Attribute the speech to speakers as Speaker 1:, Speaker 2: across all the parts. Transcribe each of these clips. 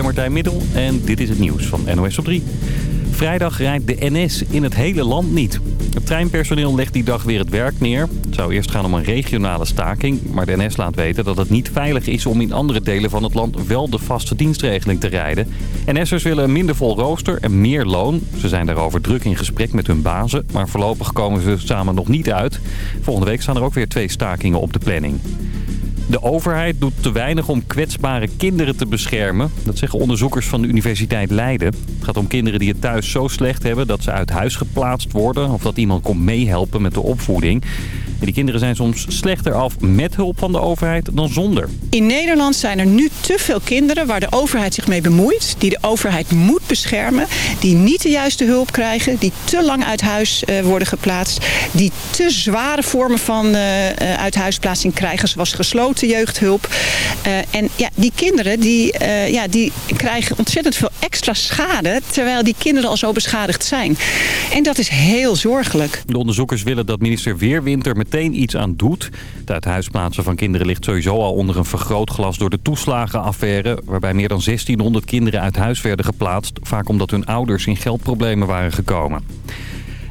Speaker 1: ben Martijn Middel en dit is het nieuws van NOS op 3. Vrijdag rijdt de NS in het hele land niet. Het treinpersoneel legt die dag weer het werk neer. Het zou eerst gaan om een regionale staking, maar de NS laat weten dat het niet veilig is om in andere delen van het land wel de vaste dienstregeling te rijden. NS'ers willen een minder vol rooster en meer loon. Ze zijn daarover druk in gesprek met hun bazen, maar voorlopig komen ze samen nog niet uit. Volgende week staan er ook weer twee stakingen op de planning. De overheid doet te weinig om kwetsbare kinderen te beschermen. Dat zeggen onderzoekers van de Universiteit Leiden. Het gaat om kinderen die het thuis zo slecht hebben dat ze uit huis geplaatst worden... of dat iemand komt meehelpen met de opvoeding. En die kinderen zijn soms slechter af met hulp van de overheid dan zonder.
Speaker 2: In Nederland zijn er nu te veel kinderen waar de overheid zich mee bemoeit. Die de overheid moet beschermen. Die niet de juiste hulp krijgen. Die te lang uit huis uh, worden geplaatst. Die te zware vormen van uh, uithuisplaatsing krijgen. Zoals gesloten jeugdhulp. Uh, en ja, die kinderen die, ja, die krijgen ontzettend veel extra schade. Terwijl die kinderen al zo beschadigd zijn. En dat is heel zorgelijk.
Speaker 1: De onderzoekers willen dat minister Weerwinter meteen iets aan doet. Het uithuisplaatsen van kinderen ligt sowieso al onder een vergrootglas door de toeslagenaffaire... waarbij meer dan 1600 kinderen uit huis werden geplaatst... vaak omdat hun ouders in geldproblemen waren gekomen.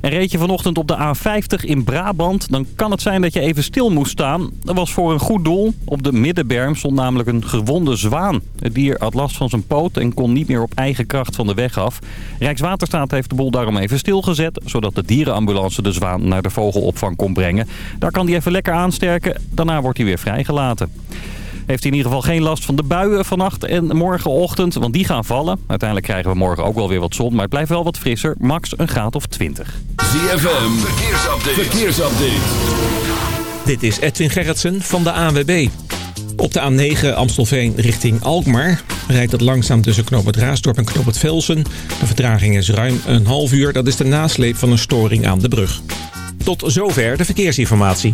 Speaker 1: En reed je vanochtend op de A50 in Brabant, dan kan het zijn dat je even stil moest staan. Dat was voor een goed doel. Op de middenberm stond namelijk een gewonde zwaan. Het dier had last van zijn poot en kon niet meer op eigen kracht van de weg af. Rijkswaterstaat heeft de boel daarom even stilgezet... zodat de dierenambulance de zwaan naar de vogelopvang kon brengen. Daar kan hij even lekker aansterken. Daarna wordt hij weer vrijgelaten. Heeft hij in ieder geval geen last van de buien vannacht en morgenochtend, want die gaan vallen. Uiteindelijk krijgen we morgen ook wel weer wat zon, maar het blijft wel wat frisser. Max een graad of 20.
Speaker 3: ZFM, verkeersupdate. verkeersupdate.
Speaker 4: Dit is Edwin Gerritsen van de ANWB. Op de A9 Amstelveen richting Alkmaar rijdt het langzaam tussen Knoop het Raasdorp en Knoop het Velsen. De vertraging is ruim een half uur. Dat is de nasleep van een storing aan de brug. Tot zover de verkeersinformatie.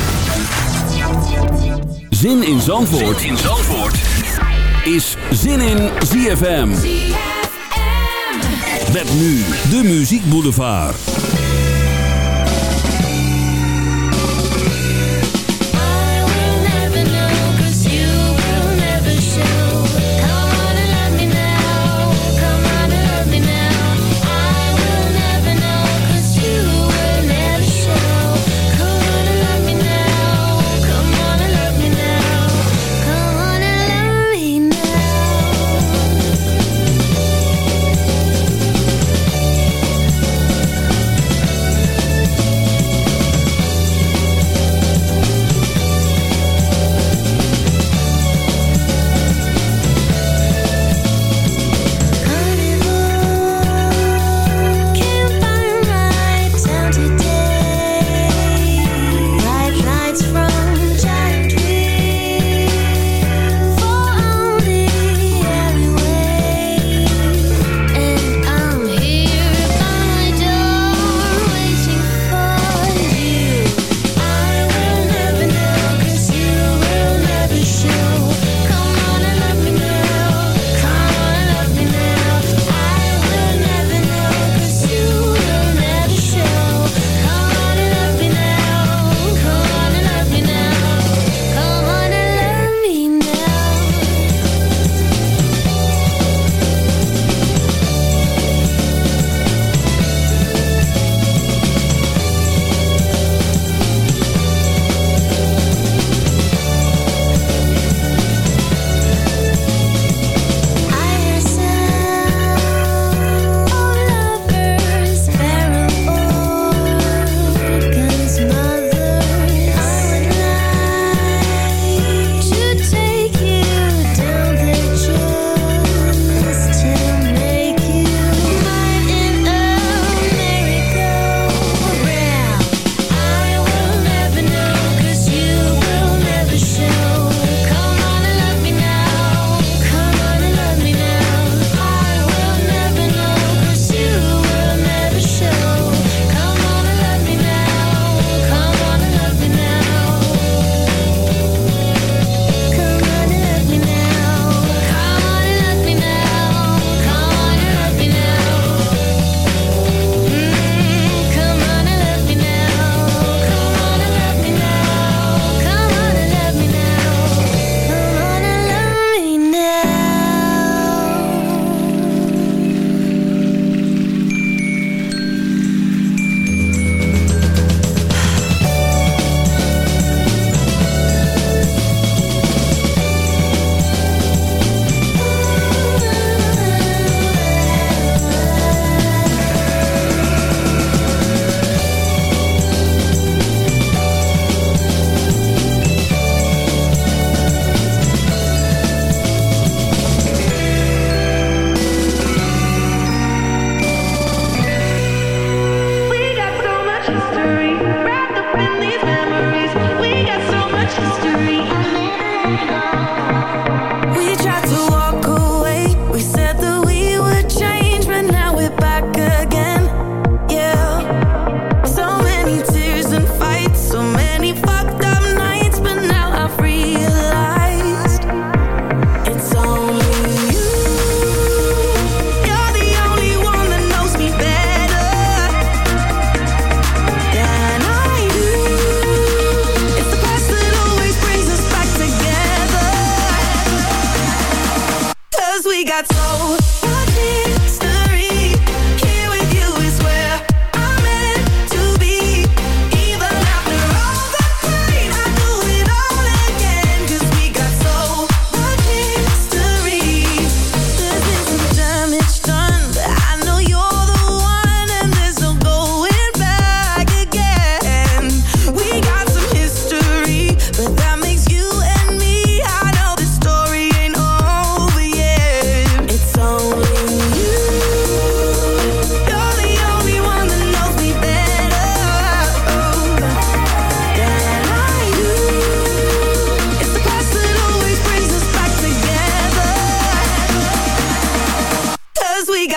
Speaker 3: Zin in Zandvoort, zin in Zandvoort. is Zin in ZFM. Met nu de Muziek Boulevard.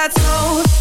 Speaker 3: that's
Speaker 5: all.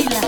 Speaker 5: Oh,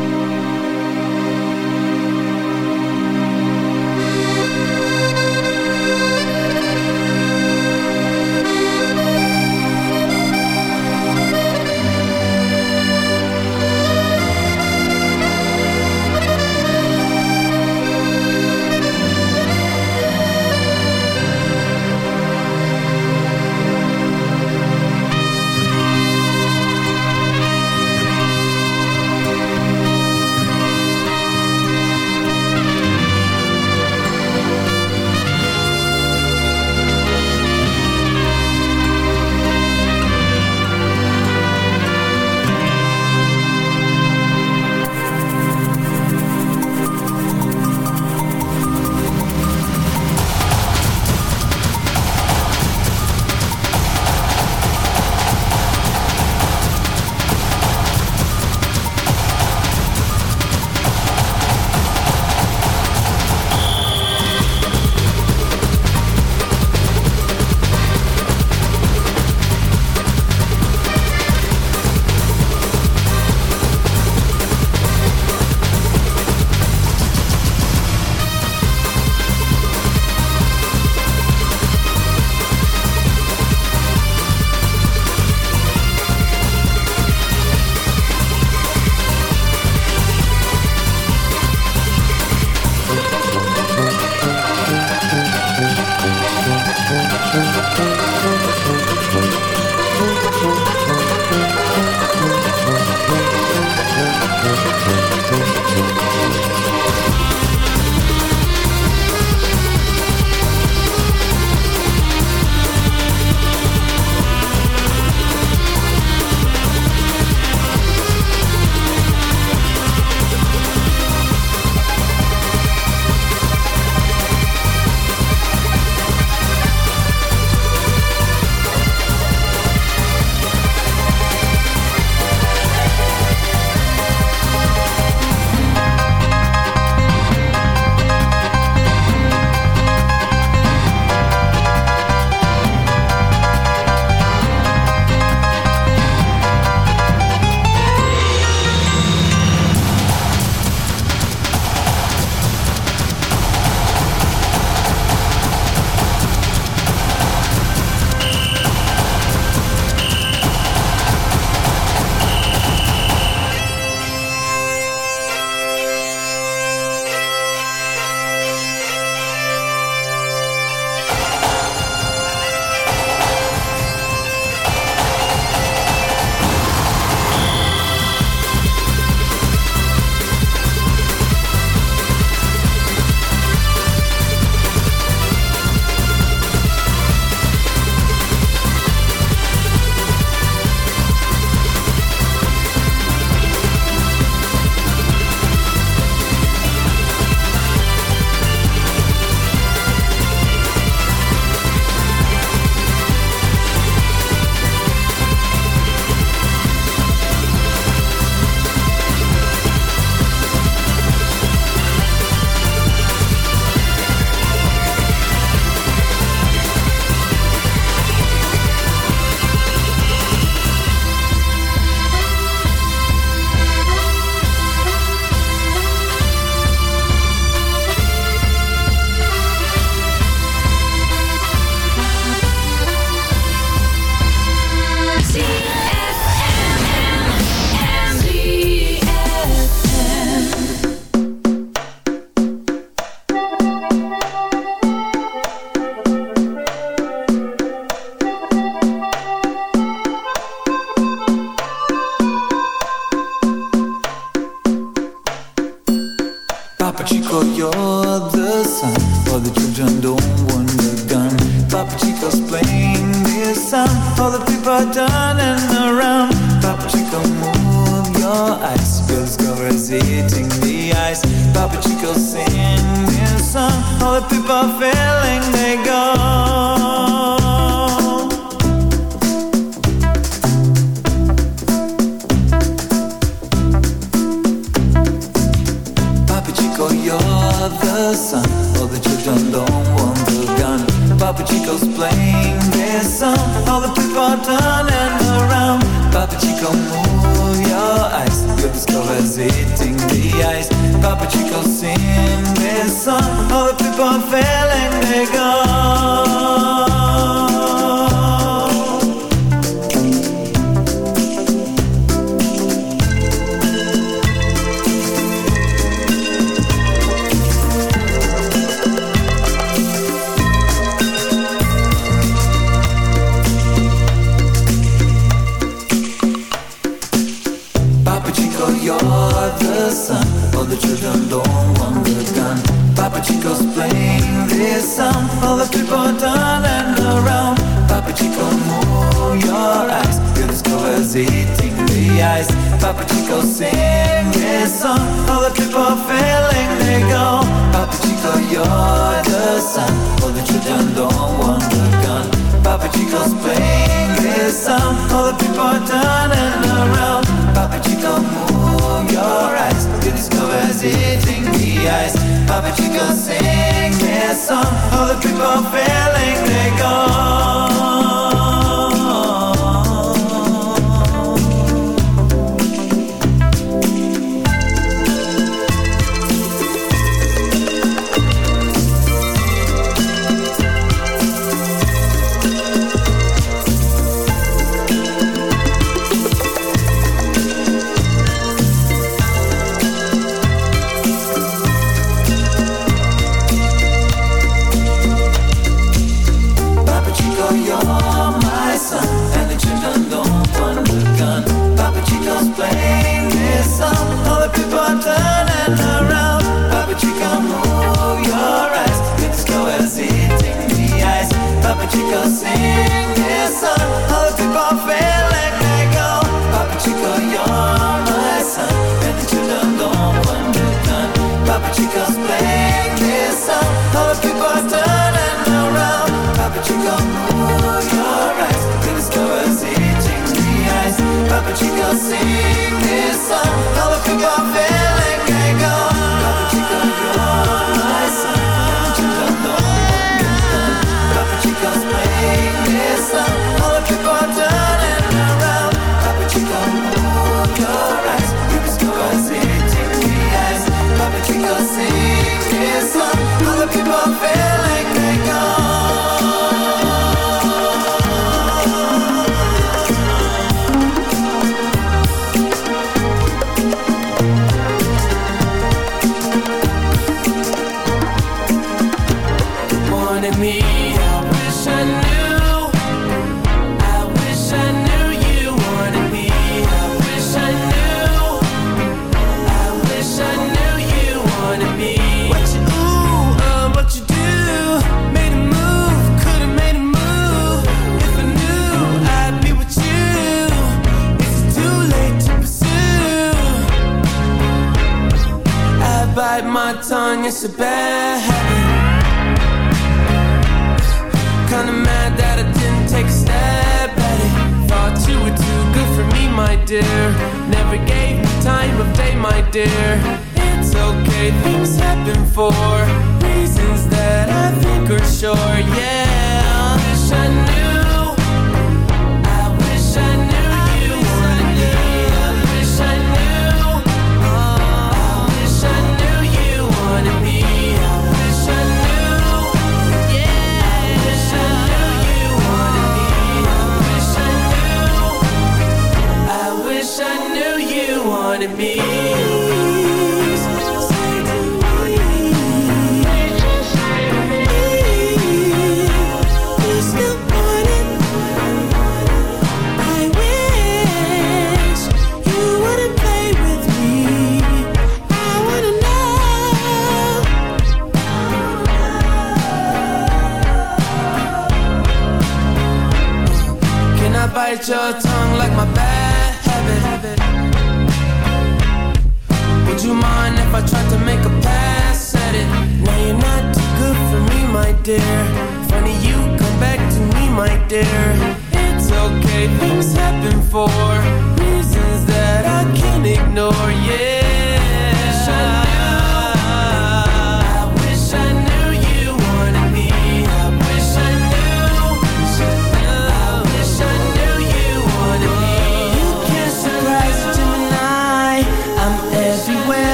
Speaker 6: dear. Funny you come back to me, my dear. It's okay, things happen
Speaker 7: for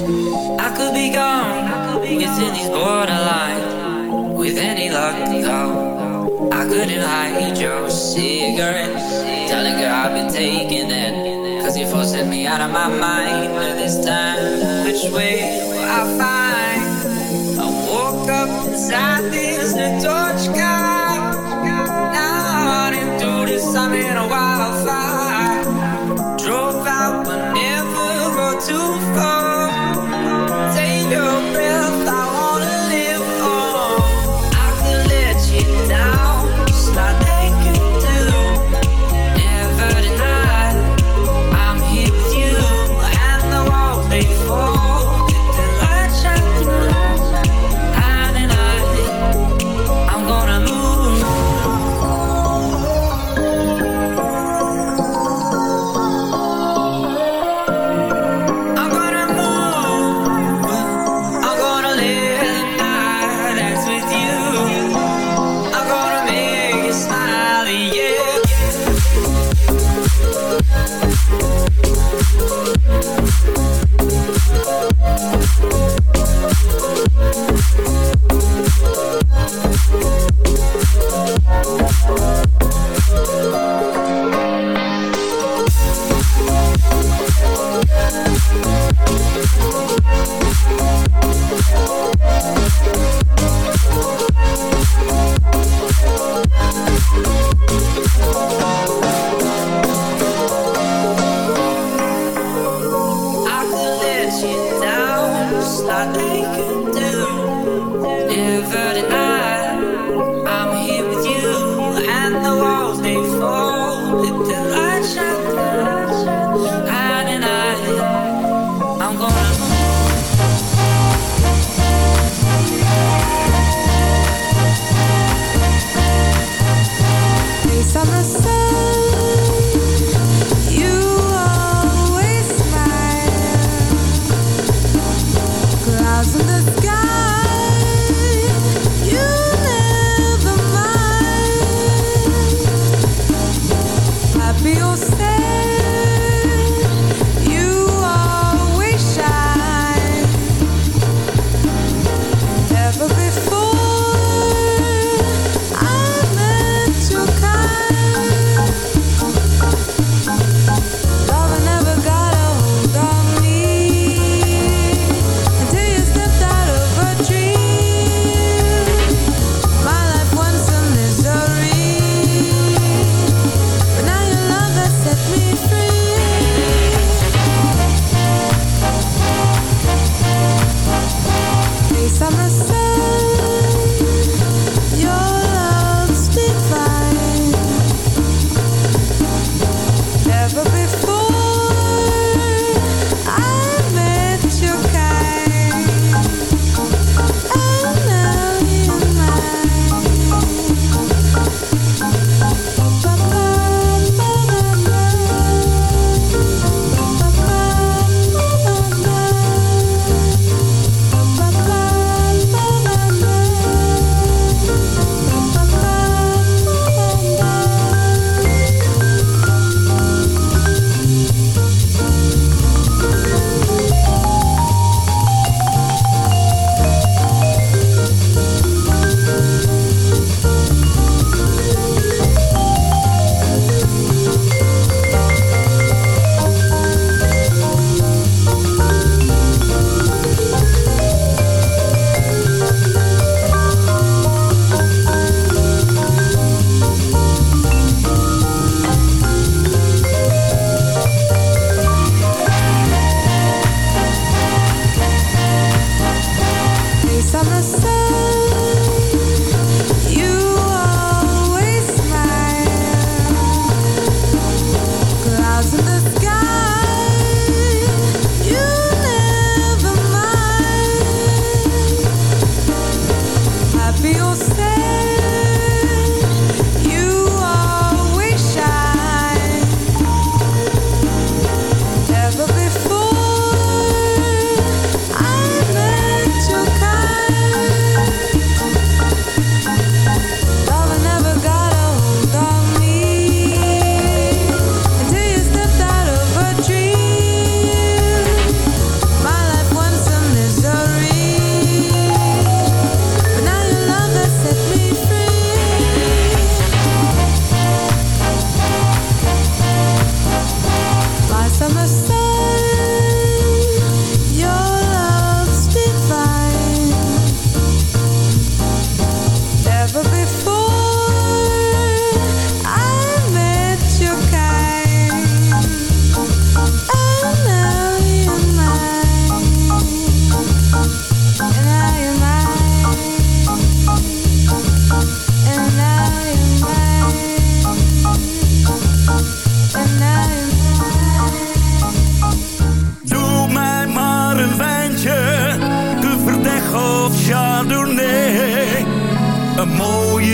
Speaker 7: I could be gone within these borderlines. With any luck, though, I couldn't hide your cigarette. Telling her I've been taking it. Cause you forcing me out of my mind. But this time, which way will I find? I woke up inside this torch car. Now I didn't do in a wildfire. Drove out, but never go too far
Speaker 8: you.
Speaker 9: Yeah.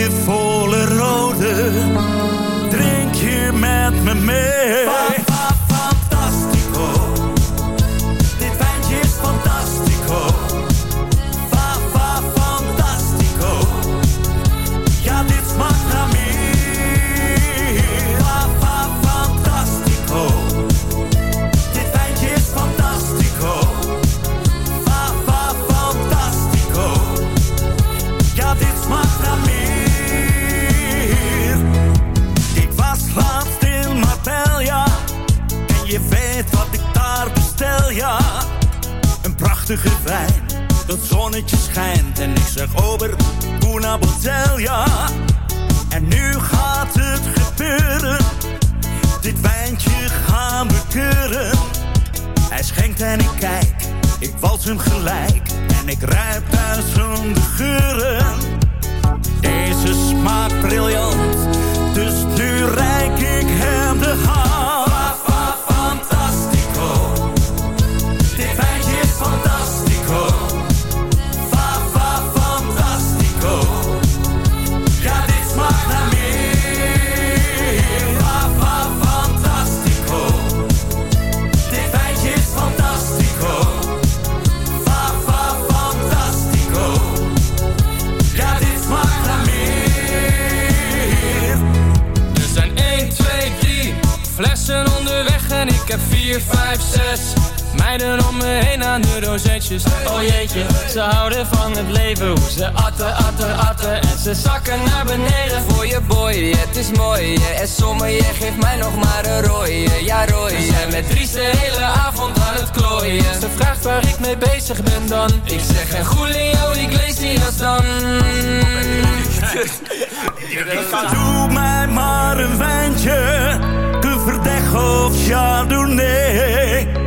Speaker 9: Mooie
Speaker 10: rozetjes. Oh jeetje, ze houden van het leven. Hoe ze atten, atten, atten. En ze zakken naar beneden voor je boy. Het is mooi. En sommige je geeft mij nog maar een rooie. Ja, rooie. We zijn met Dries de hele avond aan het klooien. Ze vraagt waar ik mee bezig ben dan. Ik zeg en Julio Iglesias dan.
Speaker 9: Doe mij maar een wijntje Verdeg of Chardonnay.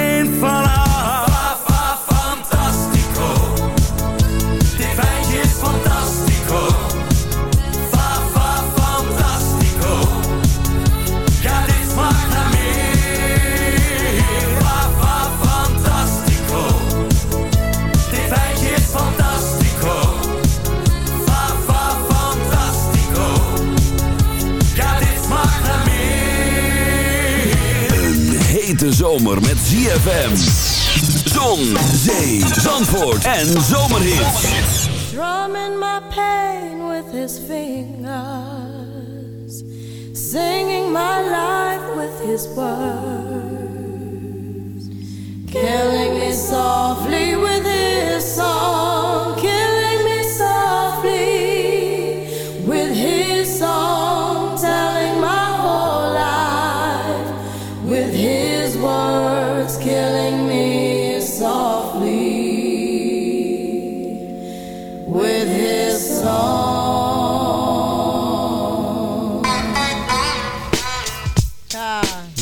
Speaker 3: zomer met ZFM. Zon, zee, zandvoort en zomerhit.
Speaker 11: Drumming my pain with his fingers. Singing my life with his words. Killing me softly with his song. Killing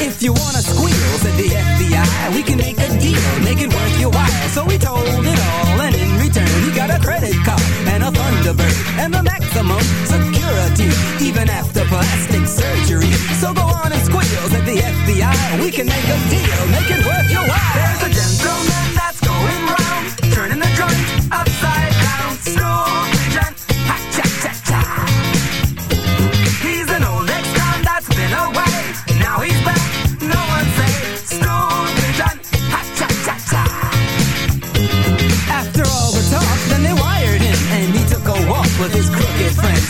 Speaker 5: If you wanna squeal, said the FBI, we can make a deal, make it worth your while. So we told it all, and in return, he got a credit card and a Thunderbird and the maximum security, even after plastic surgery. So go on and squeal, said the FBI, we can make a deal, make it worth your while.
Speaker 6: There's a gentleman